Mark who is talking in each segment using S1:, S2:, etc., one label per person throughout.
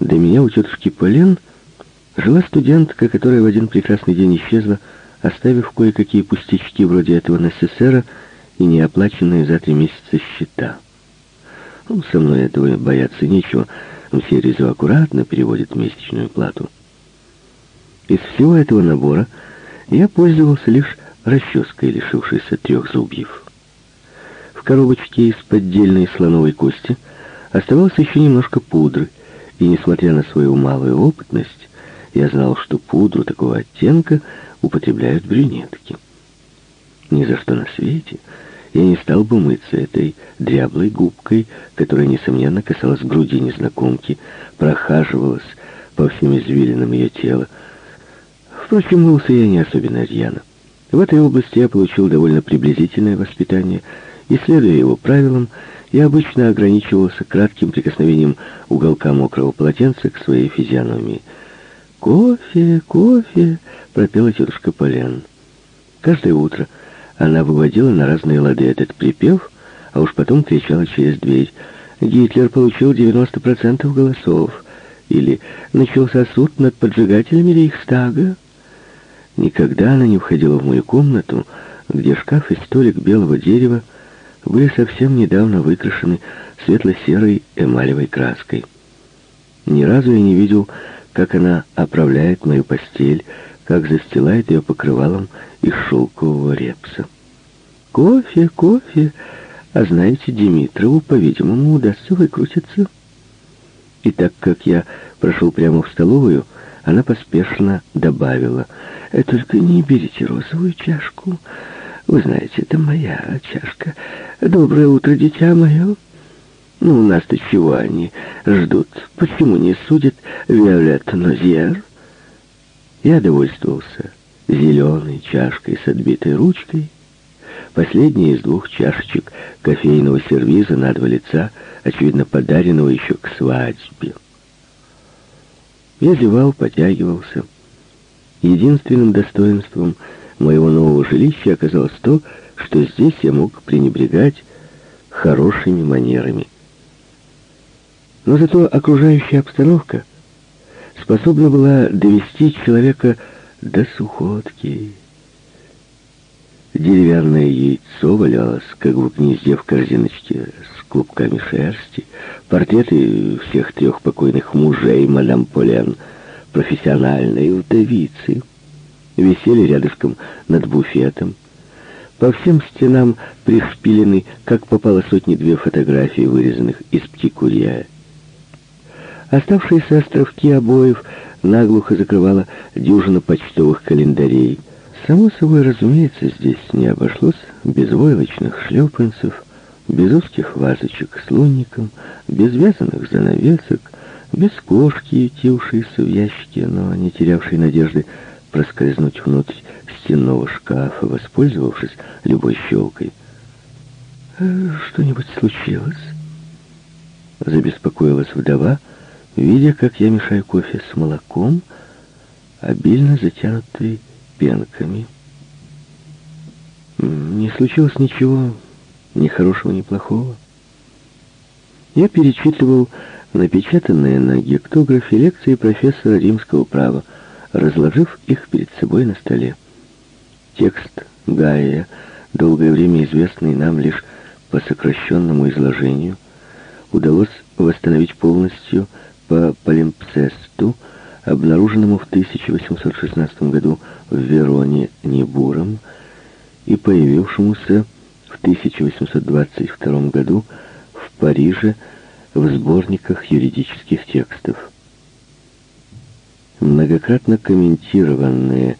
S1: До меня у тетушки Полен жила студентка, которая в один прекрасный день исчезла, оставив кое-какие пустячки вроде этого НССРа и неоплаченные за три месяца счета. Ну, со мной этого бояться нечего. Все резу аккуратно переводят месячную плату. Из всего этого набора я пользовался лишь расческой, лишившейся трех зубьев. В коробочке из поддельной слоновой кости оставалось еще немножко пудры, и, несмотря на свою малую опытность, я знал, что пудру такого оттенка употребляют брюнетки. Ни за что на свете я не стал бы мыться этой дряблой губкой, которая, несомненно, касалась груди незнакомки, прохаживалась по всем извилинам ее тела. Впрочем, мылся я не особенно рьяно. В этой области я получил довольно приблизительное воспитание, и, следуя его правилам, я обычно ограничивался кратким прикосновением уголка мокрого полотенца к своей физиономии. «Кофе, кофе!» — пропела тетушка Полян. Каждое утро она выводила на разные лады этот припев, а уж потом кричала через дверь. «Гитлер получил 90% голосов!» или «Начался суд над поджигателями Рейхстага!» Никогда она не входила в мою комнату, где шкаф и столик белого дерева были совсем недавно выкрашены светло-серой эмалевой краской. Ни разу я не видел, как она оправляет мою постель, как застилает ее покрывалом из шелкового репса. Кофе, кофе, а знаете, Димитрову, по-видимому, удастся выкрутиться. И так как я прошел прямо в столовую, она поспешно добавила, «Э, «Только не берите розовую чашку. Вы знаете, это моя чашка. Доброе утро, дитя мое». «Ну, у нас-то чего они ждут? Почему не судят Виолет Нозьер?» Я довольствовался зеленой чашкой с отбитой ручкой, последняя из двух чашечек кофейного сервиза на два лица, очевидно, подаренного еще к свадьбе. Я зевал, потягивался. Единственным достоинством моего нового жилища оказалось то, что здесь я мог пренебрегать хорошими манерами. Но зато окружающая обстановка способна была довести человека до сухотки. Деревянное яйцо валялось, как в гнезде в корзиночке с клубками шерсти. Портреты всех трех покойных мужей мадам Полен, профессиональной вдовицы, висели рядышком над буфетом. По всем стенам пришпилены, как попало сотни-две фотографий, вырезанных из птикурья. Оставшиеся островки обоев наглухо закрывала дюжина почтовых календарей — Само собой, разумеется, здесь не обошлось без войлочных шлепанцев, без узких вазочек с лунником, без вязаных занавесок, без кошки, ютившейся в ящике, но не терявшей надежды проскользнуть внутрь стенного шкафа, воспользовавшись любой щелкой. «Э, «Что-нибудь случилось?» Забеспокоилась вдова, видя, как я мешаю кофе с молоком, обильно затянутый пенками. Не случилось ничего ни хорошего, ни плохого. Я перечитывал напечатанные на гектографе лекции профессора римского права, разложив их перед собой на столе. Текст Гая, долгое время известный нам лишь по сокращенному изложению, удалось восстановить полностью по полимпсесту, обнаруженному в 1816 году в Вероне Небуром и появившемуся в 1822 году в Париже в сборниках юридических текстов. Многократно комментированные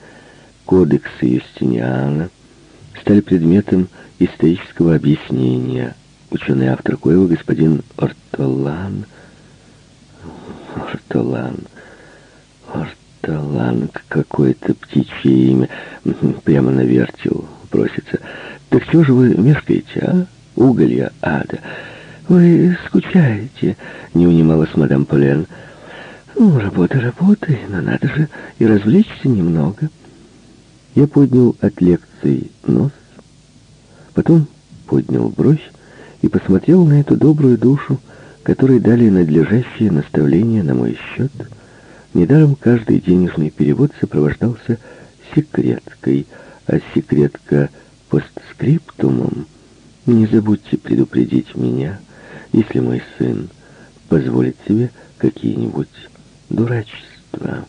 S1: кодексы Юстиниана стали предметом исторического объяснения. Ученый автор коего господин Ортолан Ортолан Таланг какое-то птичье имя. Прямо на вертел просится. Так чего же вы мешкаете, а? Уголья ада. Вы скучаете, не унималась мадам Полен. Ну, работа работой, но надо же и развлечься немного. Я поднял от лекции нос, потом поднял бровь и посмотрел на эту добрую душу которые дали надлежащее наставление на мой счет. Недаром каждый денежный перевод сопровождался секреткой, а секретка постскриптумом «Не забудьте предупредить меня, если мой сын позволит себе какие-нибудь дурачества».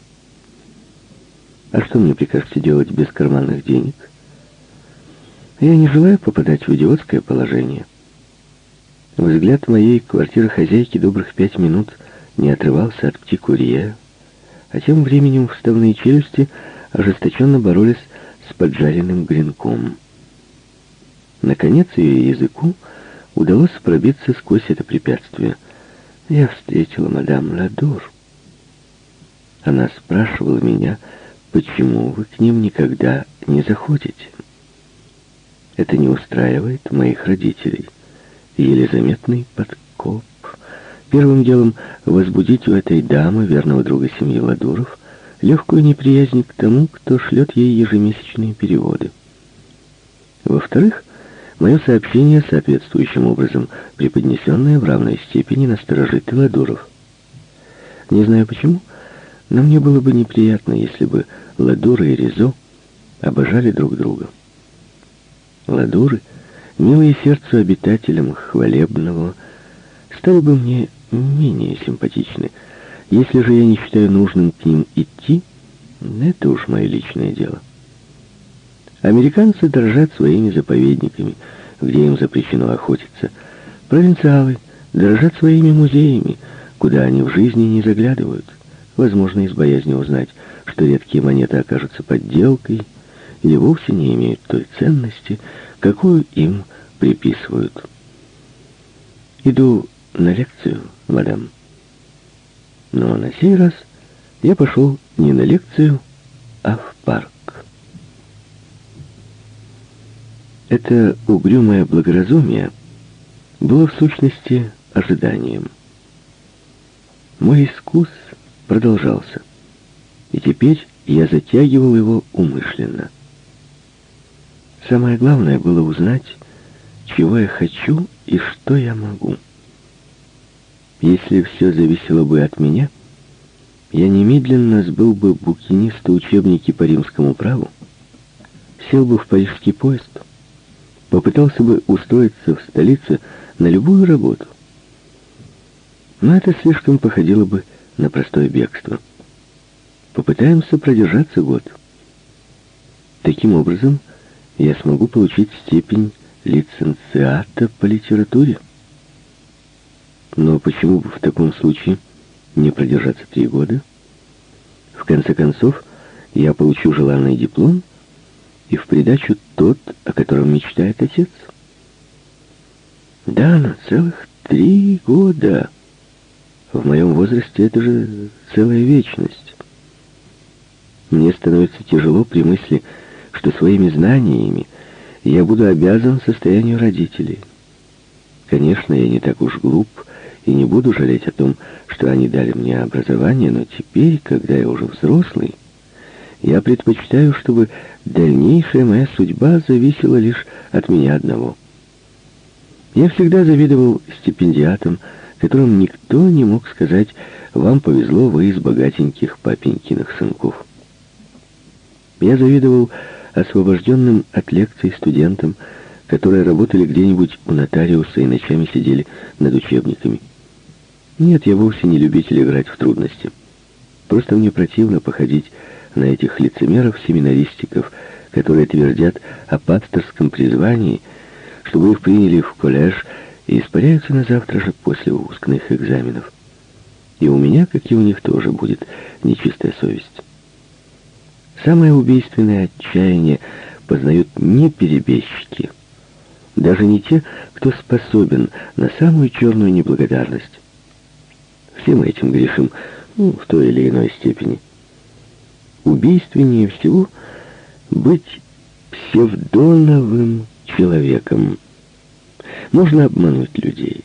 S1: А что мне прикажете делать без карманных денег? Я не желаю попадать в идиотское положение. Взгляд моей квартиры хозяйки добрых пять минут не отрывался от птикурье, а тем временем вставные челюсти ожесточенно боролись с поджаренным гренком. Наконец ее языку удалось пробиться сквозь это препятствие. Я встретила мадам Ладур. Она спрашивала меня, почему вы к ним никогда не заходите. Это не устраивает моих родителей еле заметный подкоп. Первым делом возбудить у этой дамы, верного друга семьи Ладуров, легкую неприязнь к тому, кто шлет ей ежемесячные переводы. Во-вторых, мое сообщение соответствующим образом преподнесенное в равной степени насторожит Ладуров. Не знаю почему, но мне было бы неприятно, если бы Ладуры и Ризо обожали друг друга. Ладуры — милые сердцу обитателям хвалебного, стали бы мне менее симпатичны. Если же я не считаю нужным к ним идти, это уж мое личное дело. Американцы дорожат своими заповедниками, где им запрещено охотиться. Провинциалы дорожат своими музеями, куда они в жизни не заглядывают. Возможно, из боязни узнать, что редкие монеты окажутся подделкой или вовсе не имеют той ценности, какую им приписывают. Иду на лекцию, мадам. Но на сей раз я пошел не на лекцию, а в парк. Это угрюмое благоразумие было в сущности ожиданием. Мой искус продолжался, и теперь я затягивал его умышленно. Самое главное было узнать, чего я хочу и что я могу. Если все зависело бы от меня, я немедленно сбыл бы букиниста учебники по римскому праву, сел бы в парижский поезд, попытался бы устроиться в столице на любую работу. Но это слишком походило бы на простое бегство. Попытаемся продержаться год. Таким образом, я смогу получить степень лицензиата по литературе. Но почему бы в таком случае не продержаться три года? В конце концов, я получу желанный диплом и в придачу тот, о котором мечтает отец. Да, на целых три года. В моем возрасте это же целая вечность. Мне становится тяжело при мысли, что своими знаниями я буду обязан состоянию родителей. Конечно, я не так уж глуп и не буду жалеть о том, что они дали мне образование, но теперь, когда я уже взрослый, я предпочитаю, чтобы дальнейшая моя судьба зависела лишь от меня одного. Я всегда завидовал стипендиатам, которым никто не мог сказать «Вам повезло, вы из богатеньких папенькиных сынков». Я завидовал освобожденным от лекций студентам, которые работали где-нибудь у нотариуса и ночами сидели над учебниками. Нет, я вовсе не любитель играть в трудности. Просто мне противно походить на этих лицемеров-семинаристиков, которые твердят о пасторском призвании, чтобы их приняли в коллеж и испаряются на завтра же после выпускных экзаменов. И у меня, как и у них, тоже будет нечистая совесть. Самое убийственное отчаяние познают не перебежчики, даже не те, кто способен на самую черную неблагодарность. Все мы этим грешим ну, в той или иной степени. Убийственнее всего быть псевдоновым человеком. Можно обмануть людей,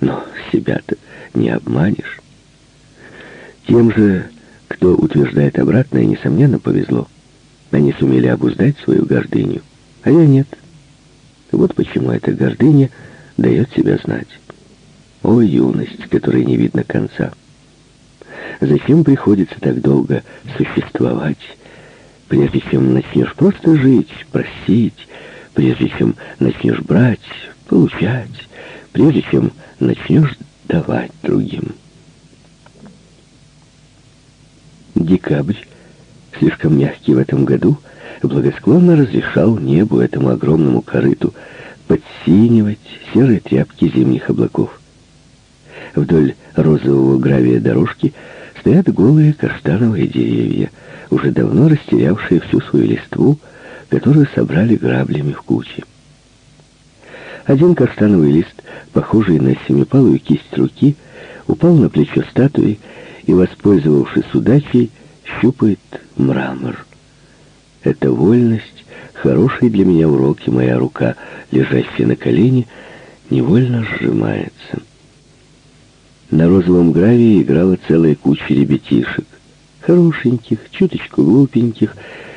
S1: но себя-то не обманешь. Тем же кто утверждает обратное, несомненно, повезло. Они сумели обуздать свою гордыню, а я нет. Вот почему эта гордыня дает себя знать. О, юность, которой не видно конца! Зачем приходится так долго существовать, прежде чем начнешь просто жить, просить, прежде чем начнешь брать, получать, прежде чем начнешь давать другим? Декабрь, слишком мягкий в этом году, благосклонно разрешал небу, этому огромному корыту, подсинивать серые тряпки зимних облаков. Вдоль розового гравия дорожки стоят голые каштановые деревья, уже давно растерявшие всю свою листву, которую собрали граблями в куче. Один каштановый лист, похожий на семипалую кисть руки, упал на плечо статуи и, воспользовавшись удачей, щупает мрамор. Эта вольность, хороший для меня урок, и моя рука, лежащая на колене, невольно сжимается. На розовом гравии играла целая куча ребятишек. Хорошеньких, чуточку глупеньких,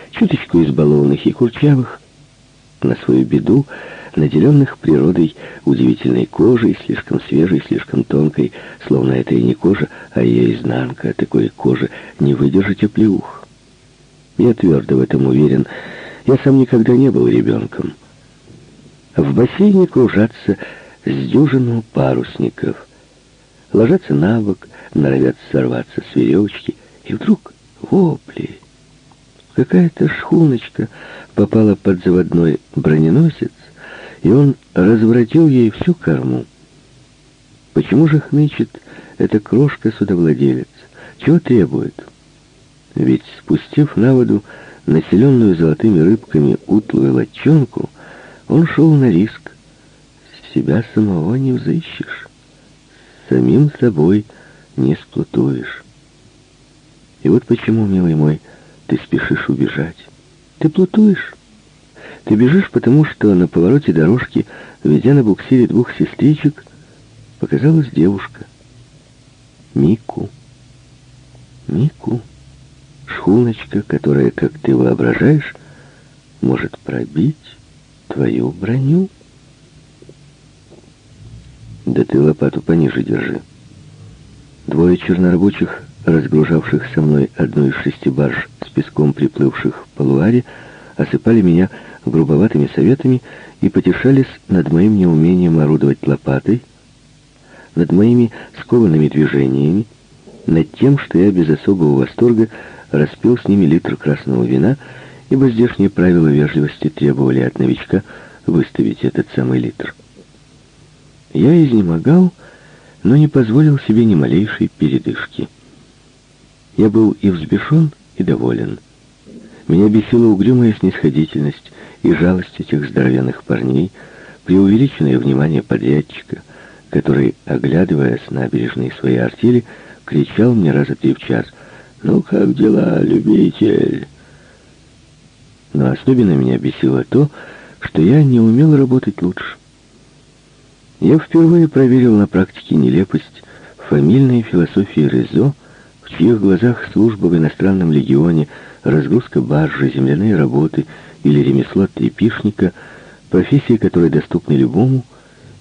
S1: чуточку избалованных и курчавых. На свою беду, наделенных природой удивительной кожей, слишком свежей, слишком тонкой, словно это и не кожа, а ее изнанка. Такой кожи не выдержать оплеух. Я твердо в этом уверен. Я сам никогда не был ребенком. В бассейне кружатся с дюжину парусников — ложатся на бок, норовят сорваться с веревочки, и вдруг вопли. Какая-то шхуночка попала под заводной броненосец, и он разворотил ей всю корму. Почему же хнычет эта крошка-судовладелец? Чего требует? Ведь, спустив на воду населенную золотыми рыбками утлую лодчонку, он шел на риск. Себя самого не взыщешь самим собой не сплутуешь. И вот почему, милый мой, ты спешишь убежать. Ты плутуешь. Ты бежишь, потому что на повороте дорожки, ведя на буксире двух сестричек, показалась девушка. Мику. Мику. Шхуночка, которая, как ты воображаешь, может пробить твою броню. Да ты лопату пониже держи. Двое чернорабочих, разгружавших со мной одну из шести барж с песком приплывших по луаре, осыпали меня грубоватыми советами и потешались над моим неумением орудовать лопатой, над моими скованными движениями, над тем, что я без особого восторга распил с ними литр красного вина, ибо здешние правила вежливости требовали от новичка выставить этот самый литр. Я изнемогал, но не позволил себе ни малейшей передышки. Я был и взбешен, и доволен. Меня бесила угрюмая снисходительность и жалость этих здоровенных парней, преувеличенное внимание подрядчика, который, оглядывая с набережной своей артели, кричал мне раза три в час «Ну как дела, любитель?» Но особенно меня бесило то, что я не умел работать лучше. Я впервые проверил на практике нелепость фамильной философии Резо, в чьих глазах служба в иностранном легионе, разгрузка баржи, земляные работы или ремесло трепишника, профессии, которые доступны любому,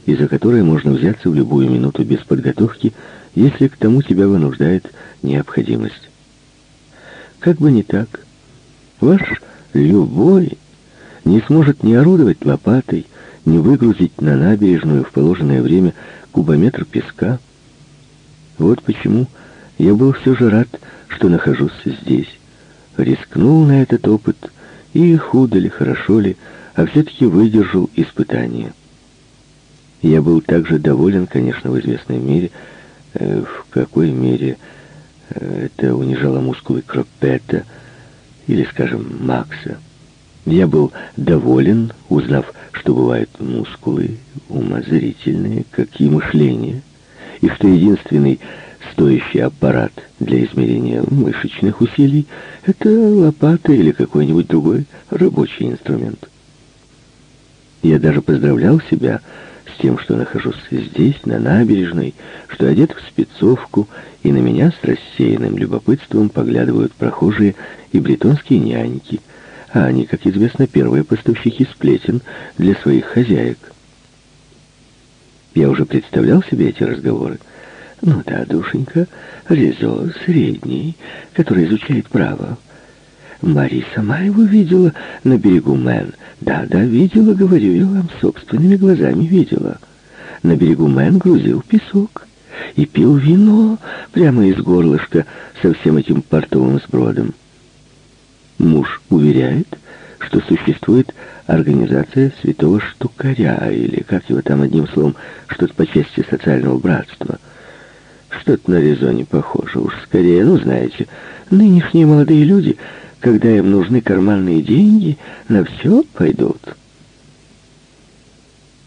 S1: и за которые можно взяться в любую минуту без подготовки, если к тому тебя вынуждает необходимость. Как бы не так, ваш любой не сможет ни орудовать лопатой, не выгрузить на набережную в положенное время кубометр песка. Вот почему я был все же рад, что нахожусь здесь. Рискнул на этот опыт, и худо ли, хорошо ли, а все-таки выдержал испытание. Я был также доволен, конечно, в известной мере, э, в какой мере э, это унижало мускулы Кропета или, скажем, Макса. Я был доволен, узнав, что бывают мускулы умозрительные, как и мышление, и что единственный стоящий аппарат для измерения мышечных усилий — это лопата или какой-нибудь другой рабочий инструмент. Я даже поздравлял себя с тем, что нахожусь здесь, на набережной, что одет в спецовку, и на меня с рассеянным любопытством поглядывают прохожие и бретонские няньки — а они, как известно, первые поставщики сплетен для своих хозяек. Я уже представлял себе эти разговоры. Ну да, душенька, Ризо, средний, который изучает право. Мари сама его видела на берегу Мэн. Да-да, видела, говорю я вам, собственными глазами видела. На берегу Мэн грузил песок и пил вино прямо из горлышка со всем этим портовым сбродом. Муж уверяет, что существует организация святого штукаря, или, как его там одним словом, что-то по части социального братства. Что-то на резоне похоже, уж скорее, ну, знаете, нынешние молодые люди, когда им нужны карманные деньги, на все пойдут.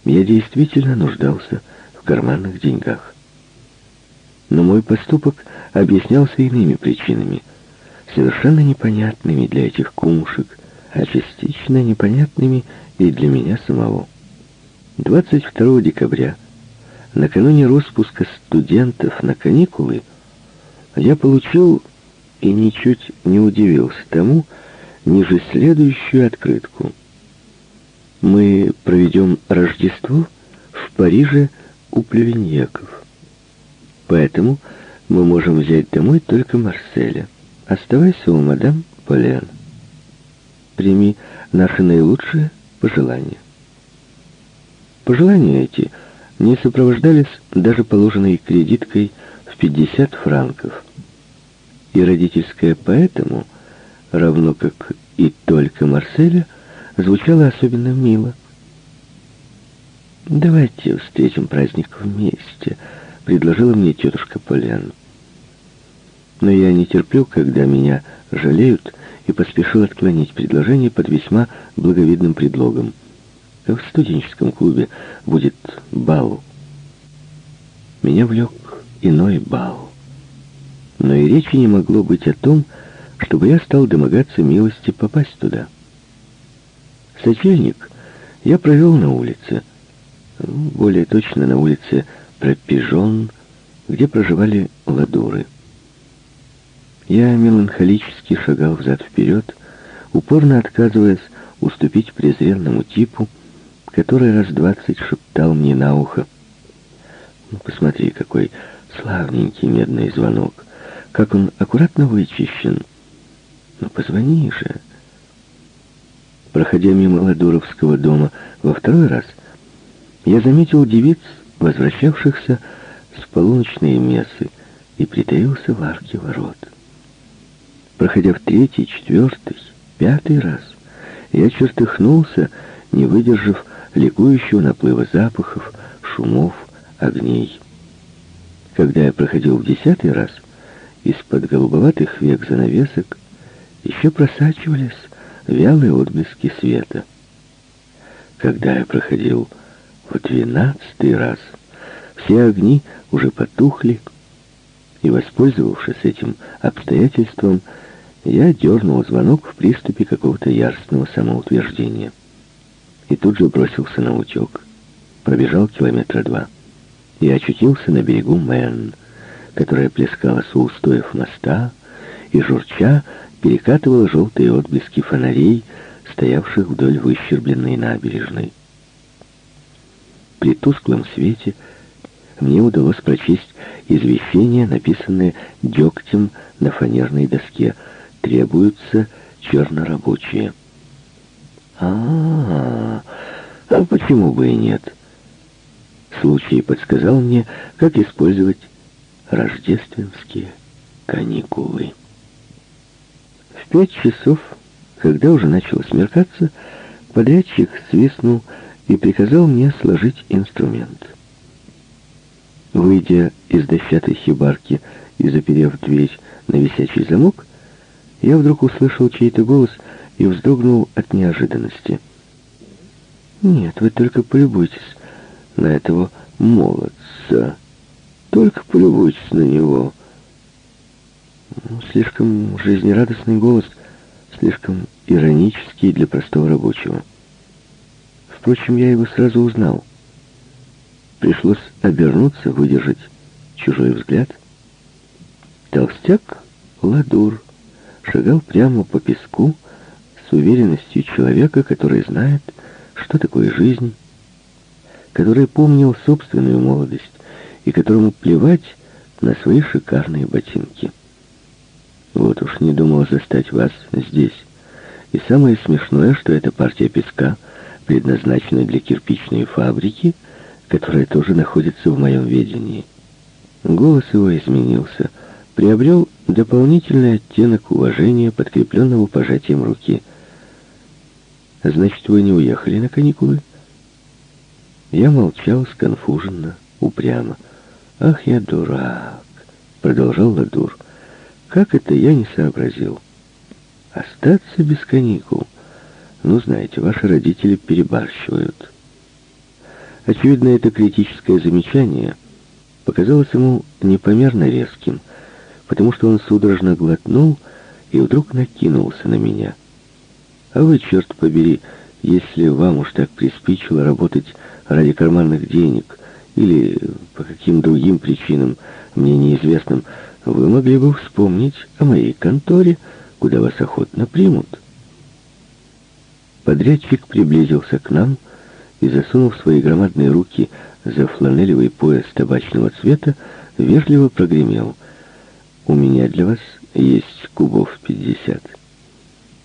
S1: Я действительно нуждался в карманных деньгах. Но мой поступок объяснялся иными причинами, совершенно непонятными для этих кумушек, а частично непонятными и для меня самого. 22 декабря, накануне распуска студентов на каникулы, я получил и ничуть не удивился тому, ниже следующую открытку. Мы проведем Рождество в Париже у плевеньяков. Поэтому мы можем взять домой только Марселя. Оставайся у мадам Полен. Прими наши наилучшие пожелания. Пожелания эти не сопровождались даже положенной кредиткой в 50 франков. И родительская поэтому, равно как и только Марселя, звучало особенно мило. «Давайте встретим праздник вместе», — предложила мне тетушка Полен. Но я не терплю, когда меня жалеют, и поспешил отклонить предложение под весьма благовидным предлогом. В студенческом клубе будет бал. Меня влек иной бал. Но и речи не могло быть о том, чтобы я стал домогаться милости попасть туда. Сочельник я провел на улице, более точно на улице Пропижон, где проживали ладуры. Я меланхолически шагал взад-вперед, упорно отказываясь уступить презренному типу, который раз двадцать шептал мне на ухо. «Ну, посмотри, какой славненький медный звонок, как он аккуратно вычищен. Ну, позвони же». Проходя мимо Ладуровского дома во второй раз, я заметил девиц, возвращавшихся с полуночной мессы, и притаился в арке ворот. Проходя в третий, четвертый, пятый раз, я чертыхнулся, не выдержав ликующего наплыва запахов, шумов, огней. Когда я проходил в десятый раз, из-под голубоватых век занавесок еще просачивались вялые отблески света. Когда я проходил в двенадцатый раз, все огни уже потухли, и, воспользовавшись этим обстоятельством, я дернул звонок в приступе какого-то яростного самоутверждения. И тут же бросился на утек. Пробежал километра два. И очутился на берегу Мэн, которая плескалась у устоев моста и, журча, перекатывала желтые отблески фонарей, стоявших вдоль выщербленной набережной. При тусклом свете мне удалось прочесть извещение, написанное дегтем на фанерной доске — требуются чернорабочие. А, -а, а, а почему бы и нет? Случай подсказал мне, как использовать рождественские каникулы. В пять часов, когда уже начало смеркаться, подрядчик свистнул и приказал мне сложить инструмент. Выйдя из дощатой хибарки и заперев дверь на висячий замок, я вдруг услышал чей-то голос и вздрогнул от неожиданности. «Нет, вы только полюбуйтесь на этого молодца. Только полюбуйтесь на него». Ну, слишком жизнерадостный голос, слишком иронический для простого рабочего. Впрочем, я его сразу узнал. Пришлось обернуться, выдержать чужой взгляд. Толстяк Ладур шагал прямо по песку уверенностью человека, который знает, что такое жизнь. который помнил собственную молодость и которому плевать на свои шикарные ботинки. Вот уж не думал застать вас здесь. И самое смешное, что эта партия песка предназначена для кирпичной фабрики, которая тоже находится в моем ведении. Голос его изменился, приобрел дополнительный оттенок уважения, подкрепленного пожатием руки. «Значит, вы не уехали на каникулы?» Я молчал сконфуженно, упрямо. «Ах, я дурак!» — продолжал Ладур. «Как это я не сообразил? Остаться без каникул? Ну, знаете, ваши родители перебарщивают». Очевидно, это критическое замечание показалось ему непомерно резким, потому что он судорожно глотнул и вдруг накинулся на меня. «А вы, черт побери, если вам уж так приспичило работать ради карманных денег или по каким другим причинам, мне неизвестным, вы могли бы вспомнить о моей конторе, куда вас охотно примут. Подрядчик приблизился к нам и, засунув свои громадные руки за фланелевый пояс табачного цвета, вежливо прогремел. «У меня для вас есть кубов пятьдесят».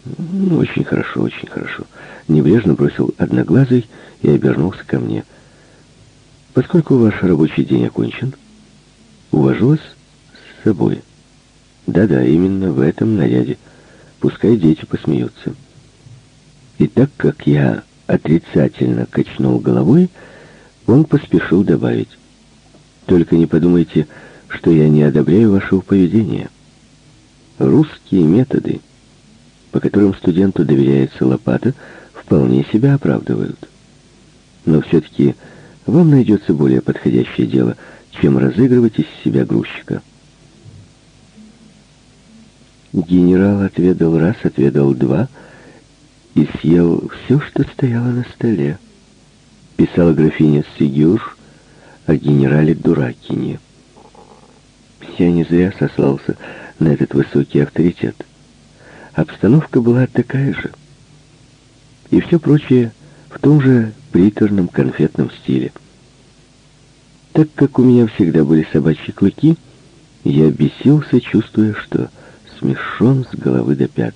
S1: «Ну, «Очень хорошо, очень хорошо». Небрежно бросил одноглазый и обернулся ко мне. «Поскольку ваш рабочий день окончен, увожу вас с собой». «Да-да, именно в этом наряде. Пускай дети посмеются». И так как я отрицательно качнул головой, он поспешил добавить. «Только не подумайте, что я не одобряю вашего поведения. Русские методы, по которым студенту доверяется лопата, вполне себя оправдывают. Но все-таки вам найдется более подходящее дело, чем разыгрывать из себя грузчика». Генерал отведал раз, отведал два и съел все, что стояло на столе. Писала графиня Сигюр о генерале Дуракине. Я не зря сослался на этот высокий авторитет. Обстановка была такая же. И все прочее в том же приторном конфетном стиле. Так как у меня всегда были собачьи клыки, я бесился, чувствуя, что смешон с головы до пят.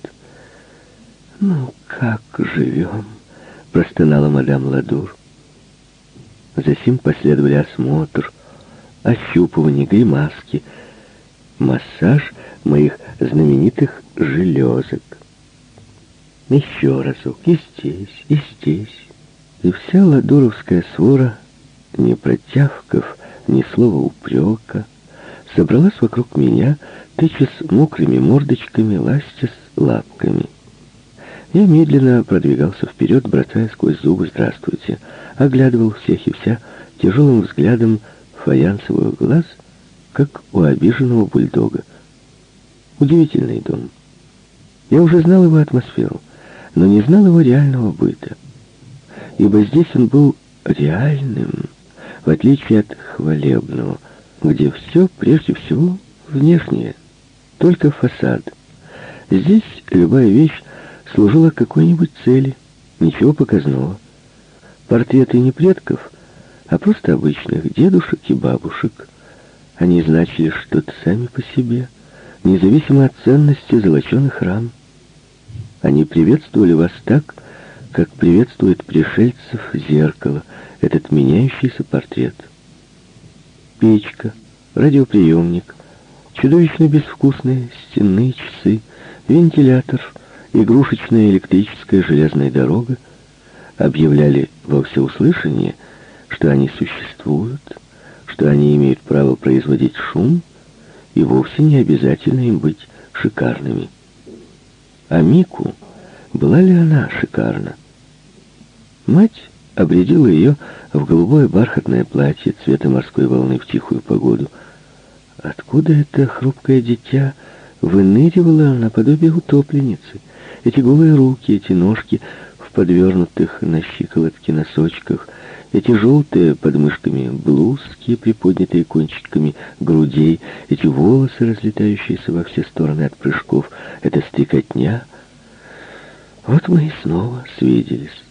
S1: «Ну, как живем?» — простонала мадам Ладур. Затем последовали осмотр, ощупывание, гримаски, массаж моих знаменитых железок. Еще разок, и здесь, и здесь. И вся ладуровская свора, не протявков ни слова упрека, собралась вокруг меня, тычась мокрыми мордочками, ластясь лапками. Я медленно продвигался вперед, бросая сквозь зубы «Здравствуйте», оглядывал всех и вся тяжелым взглядом фаянсовый глаз, как у обиженного бульдога. Удивительный дом. Я уже знал его атмосферу, но не знал его реального быта. Ибо здесь он был реальным, в отличие от хвалебного, где все прежде всего внешнее, только фасад. Здесь любая вещь служила какой-нибудь цели, ничего показного. Портреты не предков, а просто обычных дедушек и бабушек. Они значили что-то сами по себе, независимо от ценности золоченых рам. Они приветствовали вас так, как приветствует пришельцев зеркало, этот меняющийся портрет. Печка, радиоприемник, чудовищно безвкусные стенные часы, вентилятор, игрушечная электрическая железная дорога объявляли во всеуслышание, что они существуют, что они имеют право производить шум, и вовсе не обязательно им быть шикарными. А Мику, была ли она шикарна? Мать обредила ее в голубое бархатное платье цвета морской волны в тихую погоду. Откуда это хрупкое дитя выныривало наподобие утопленницы? Эти голые руки, эти ножки в подвернутых на щиколотке носочках, эти желтые подмышками блузки, приподнятые кончиками грудей, эти волосы, разлетающиеся во все стороны от прыжков, эта стрекотня. Вот мы и снова свиделись.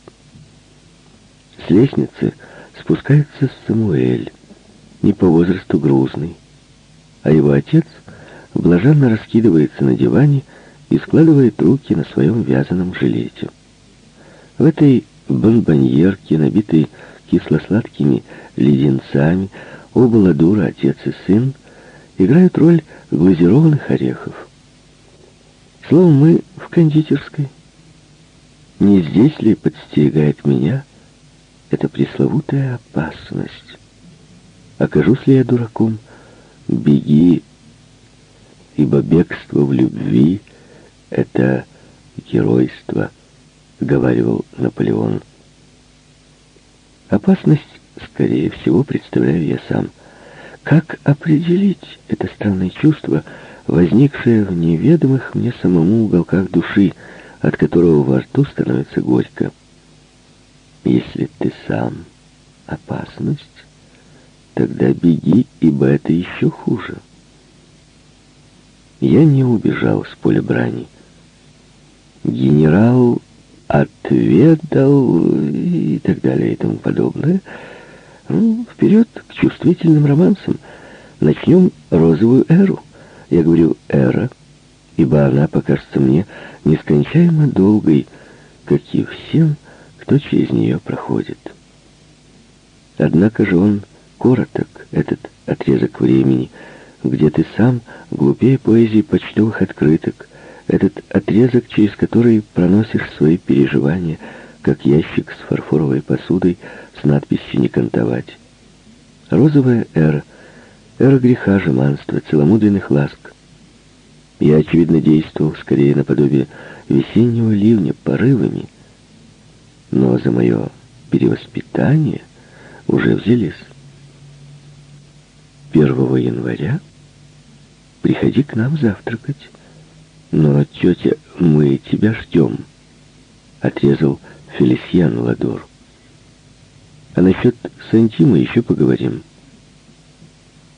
S1: С лестницы спускается Самуэль, не по возрасту грузный, а его отец блаженно раскидывается на диване и складывает руки на своем вязаном жилете. В этой бомбоньерке, набитой кисло-сладкими леденцами, оба ладура, отец и сын, играют роль глазированных орехов. Словом, мы в кондитерской. Не здесь ли подстерегает меня эта пресловутая опасность? Окажусь ли я дураком? Беги, ибо бегство в любви — это геройство, — говаривал Наполеон. Опасность, скорее всего, представляю я сам. Как определить это странное чувство, возникшее в неведомых мне самому уголках души, от которого во рту становится горько? Если ты сам опасность, тогда беги, ибо это еще хуже. Я не убежал с поля брани. Генерал отведал и так далее и тому подобное. Ну, вперед к чувствительным романсам. Начнем розовую эру. Я говорю «эра», ибо она покажется мне нескончаемо долгой, как и всем, кто через нее проходит. Однако же он короток, этот отрезок времени, где ты сам глупее поэзии почтовых открыток, этот отрезок, через который проносишь свои переживания, как ящик с фарфоровой посудой с надписью «Не кантовать». Розовая эра, эра греха, жеманства, целомудренных ласк. Я, очевидно, действовал скорее наподобие весеннего ливня порывами, но за мое перевоспитание уже взялись. 1 января приходи к нам завтракать. «Но, тетя, мы тебя ждем», — отрезал Фелисьян Ладор. «А насчет Сантима еще поговорим.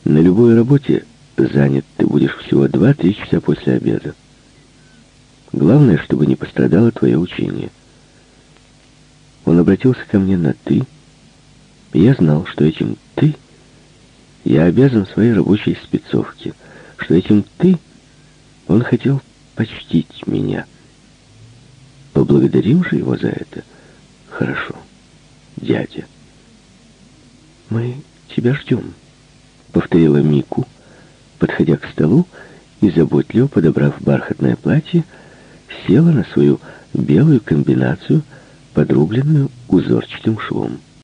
S1: На любой работе занят ты будешь всего два-три часа после обеда. Главное, чтобы не пострадало твое учение». Он обратился ко мне на «ты». Я знал, что этим «ты» я обязан своей рабочей спецовке, что этим «ты» он хотел почтить меня. Поблагодарим же его за это. Хорошо, дядя. Мы тебя ждем, повторила Мику, подходя к столу и заботливо подобрав бархатное платье, села на свою белую комбинацию, подрубленную узорчатым швом.